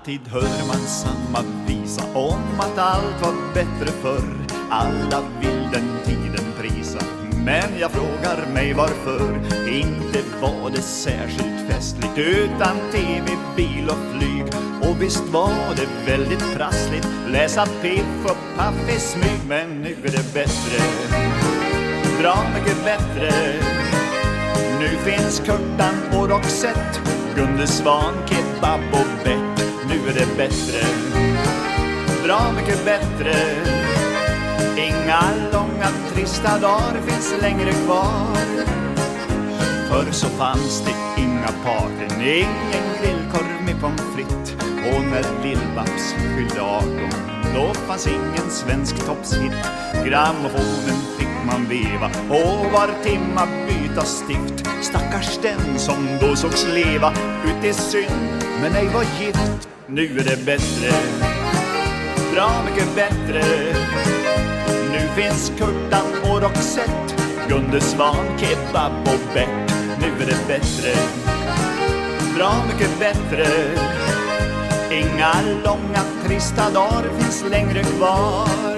Alltid hör man samma visa om att allt var bättre förr. Alla vill den tiden prisa. Men jag frågar mig varför Inte var det särskilt festligt Utan tv, bil och flyg. Och visst var det väldigt prassligt Läsa piff och paff i smyg. Men nu är det bättre. Bra mycket bättre. Nu finns Kurtan och Roxette Gunde Svan, kebab och bett. Nu är det bättre. Bra mycket bättre. Inga långa trista dagar finns längre kvar. Förr så fanns det inga partyn, Ingen grillkorv med pommes frites. Och när Lill-Babs fyllde 18 Då fanns ingen svensk toppshit. Grammofonen fick man veva Och var timma byta stift. Stackars den som då sågs leva Ut i synd men ej var gift. Nu är det bättre. Bra mycket bättre. Nu finns Kurtan och Roxette Gunde Svan, kebab och bett Nu är det bättre. Bra mycket bättre. Inga långa trista dagar finns längre kvar.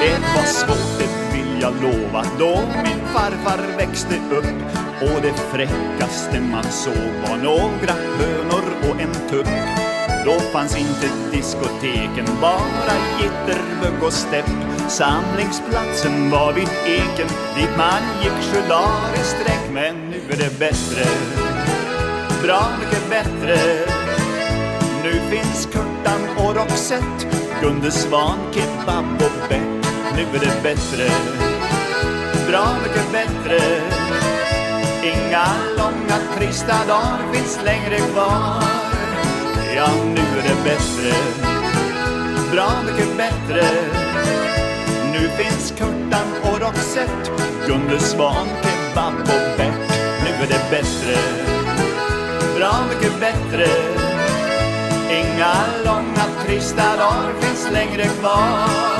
Det var svårt, det vill jag lova. Då min farfar växte upp Och det fräckaste man såg var några hönor och en tupp Då fanns inte diskoteken, bara jitterbug och stepp. Samlingsplatsen var vid eken Dit man gick sju dagar i sträck Men nu är det bättre Bra mycket bättre. Nu finns Kurtan och Roxette Gunde Svan, kebab och bett. Nu är det bättre. Bra mycket bättre. Inga långa trista dagar finns längre kvar. Ja, nu är det bättre. Bra mycket bättre. Nu finns Kurtan och Roxette Gunde Svan, kebab och Bert. Nu är det bättre. Bra mycket bättre. Inga långa trista dagar finns längre kvar.